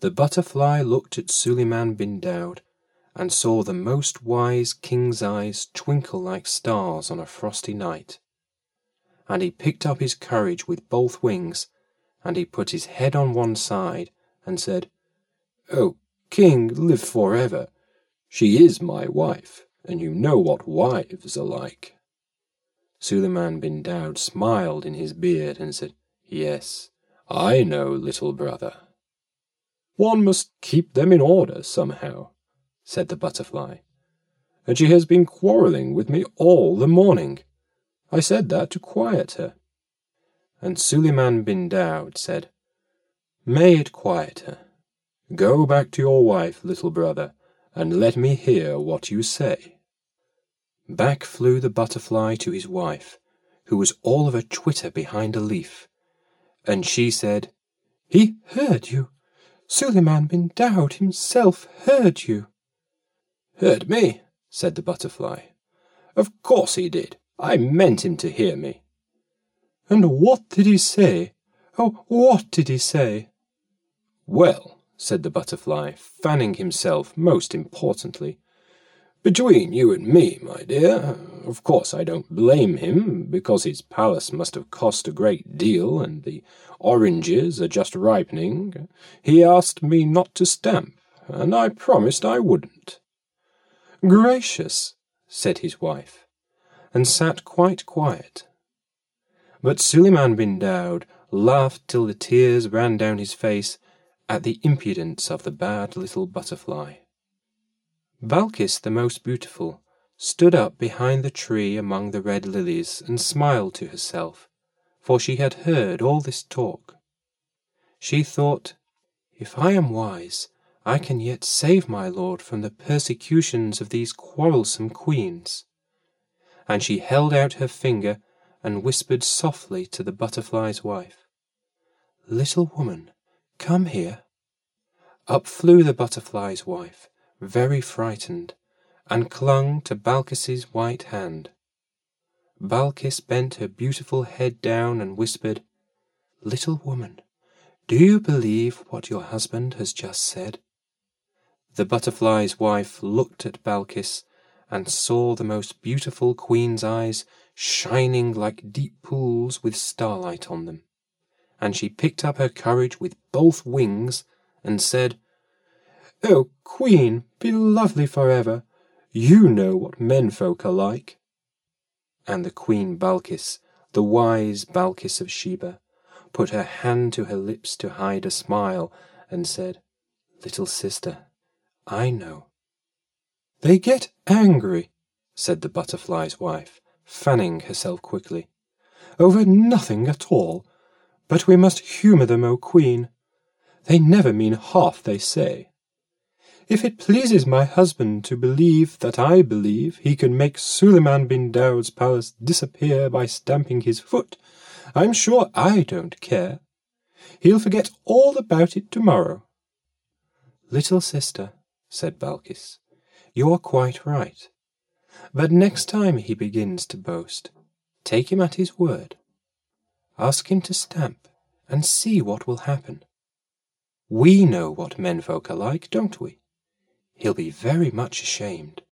The butterfly looked at Suleiman bin Daud and saw the most wise king's eyes twinkle like stars on a frosty night. And he picked up his courage with both wings, and he put his head on one side and said, O king, live forever. She is my wife, and you know what wives are like. Suleiman bin Daud smiled in his beard and said, Yes, I know, little brother. One must keep them in order somehow, said the butterfly. And she has been quarrelling with me all the morning. I said that to quiet her. And Suleiman bin Daud said, May it quiet her. Go back to your wife, little brother, and let me hear what you say. Back flew the butterfly to his wife, who was all of a twitter behind a leaf, and she said, He heard you. Suleiman bin Daud himself heard you. Heard me, said the butterfly. Of course he did. I meant him to hear me. And what did he say? Oh, what did he say? Well, said the butterfly, fanning himself most importantly, between you and me, my dear, of course I don't blame him, because his palace must have cost a great deal, and the oranges are just ripening. He asked me not to stamp, and I promised I wouldn't. Gracious, said his wife, and sat quite quiet. But Suleiman bin Daud laughed till the tears ran down his face at the impudence of the bad little butterfly. Balkis the most beautiful stood up behind the tree among the red lilies and smiled to herself, for she had heard all this talk. She thought, If I am wise, I can yet save my lord from the persecutions of these quarrelsome queens. And she held out her finger and whispered softly to the butterfly's wife, Little woman, come here. Up flew the butterfly's wife very frightened, and clung to Balkis's white hand. Balkis bent her beautiful head down and whispered, Little woman, do you believe what your husband has just said? The butterfly's wife looked at Balkis and saw the most beautiful queen's eyes shining like deep pools with starlight on them. And she picked up her courage with both wings and said, Oh, Queen, be lovely forever. You know what menfolk are like. And the Queen Balkis, the wise Balkis of Sheba, put her hand to her lips to hide a smile, and said, Little sister, I know. They get angry, said the butterfly's wife, fanning herself quickly, over nothing at all. But we must humour them, O Queen. They never mean half they say. If it pleases my husband to believe that I believe he can make Suleiman bin Daud's palace disappear by stamping his foot, I'm sure I don't care. He'll forget all about it tomorrow. Little sister, said Balkis, you're quite right. But next time he begins to boast, take him at his word. Ask him to stamp, and see what will happen. We know what menfolk are like, don't we? He'll be very much ashamed.